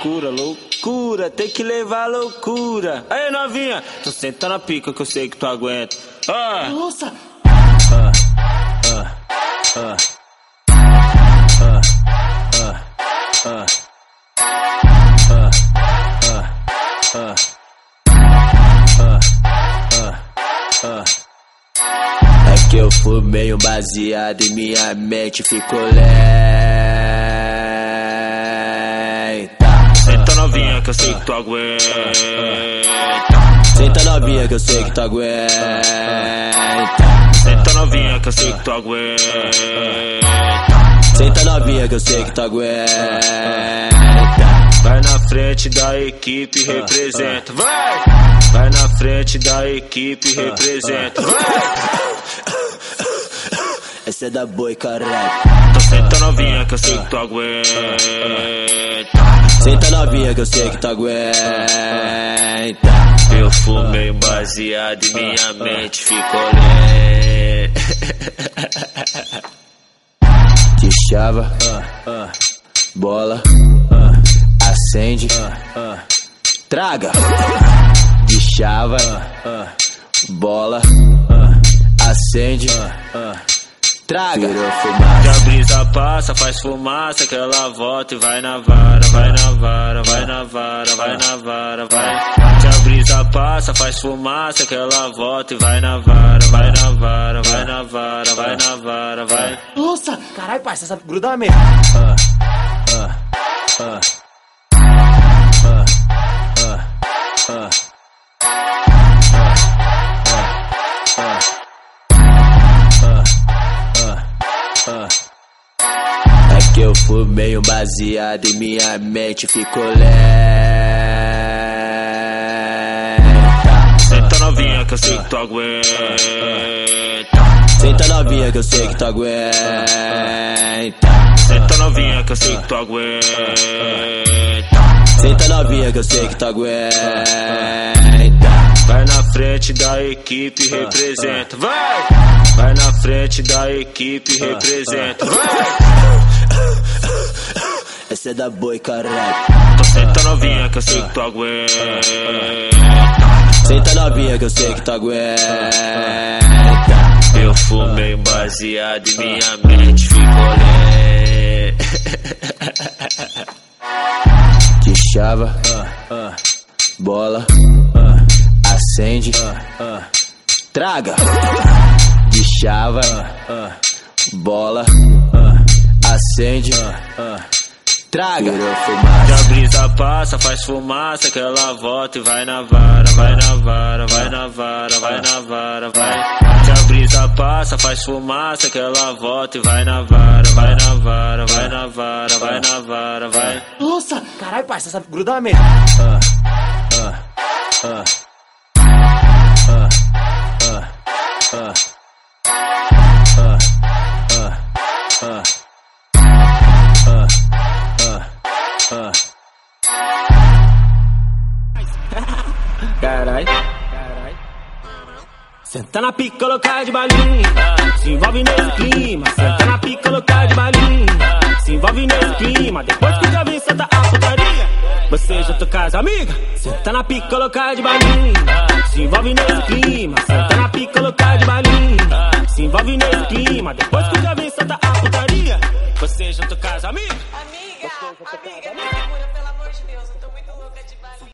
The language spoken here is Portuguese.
loucura, loucura, tem que levar loucura. Aí, novinha, tu senta na pica que eu sei que tu aguenta. Ah. Nossa! Ah, ah, ah. Ah, ah, ah. Ah, ah, ah. Ah, ah, ah. É que eu fumei um baseado e minha mente ficou lenta. Novinha que eu sei que tu aguenta. Senta novinha que eu sei que tu aguenta. Senta novinha que eu sei que tu aguenta. Senta novinha que eu sei que tu aguenta. Vai na frente da equipe, representa. Vai! Vai na frente da equipe, representa. Vai! Essa é da boi, caralho. Então senta novinha que eu sei que tu aguenta. Senta novinha que eu sei que tu aguenta. Eu fumei um baseado e minha mente ficou lenta. Te chava, bola, acende, traga. De chava, bola, acende, traga. Que a brisa passa, faz fumaça, que ela volta e vai na vara, vai na vara, vai na vara, vai na vara, vai. Que a brisa passa, faz fumaça, que ela volta e vai na vara, vai na vara, vai na vara, vai na vara, vai. Nossa! Caralho, parça, sabe grudar mesmo. Ah, ah, ah. Fumei um baseado e minha mente ficou lenta. Senta novinha que eu sei que tu aguenta. Senta novinha que eu sei que tu aguenta. Senta novinha que eu sei que tu aguenta. Senta novinha que eu sei que tu aguenta. Vai na frente da equipe, representa. Vai! Vai na frente da equipe, representa. Vai! Essa é da boi, caralho. Então senta novinha que eu sei que tu aguenta. Senta novinha que eu sei que tu aguenta. Eu fumei um baseado e minha mente ficou lenta. De chava, bola, acende, traga. De chava, bola, acende, traga. Que a brisa passa, faz fumaça, que ela volta e vai na vara, vai na vara, vai na vara, vai na vara, vai. Que a brisa passa, faz fumaça, que ela volta e vai na vara, vai na vara, vai na vara, vai na vara, vai. Nossa! Caralho, parça, sabe grudar mesmo. Carai. Senta na pica, colocar de balinha. Se envolve nesse clima. Senta na pica, colocar de balinha. Se envolve nesse clima. Depois que já vem, senta a putaria. Você já toca as amiga. Senta na pica, colocar de balinha. Se envolve nesse clima. Senta na pica, colocar de balinha. Se envolve nesse clima. Depois que já vem, senta a putaria. Você já toca as amiga. Amiga, amiga, segura pela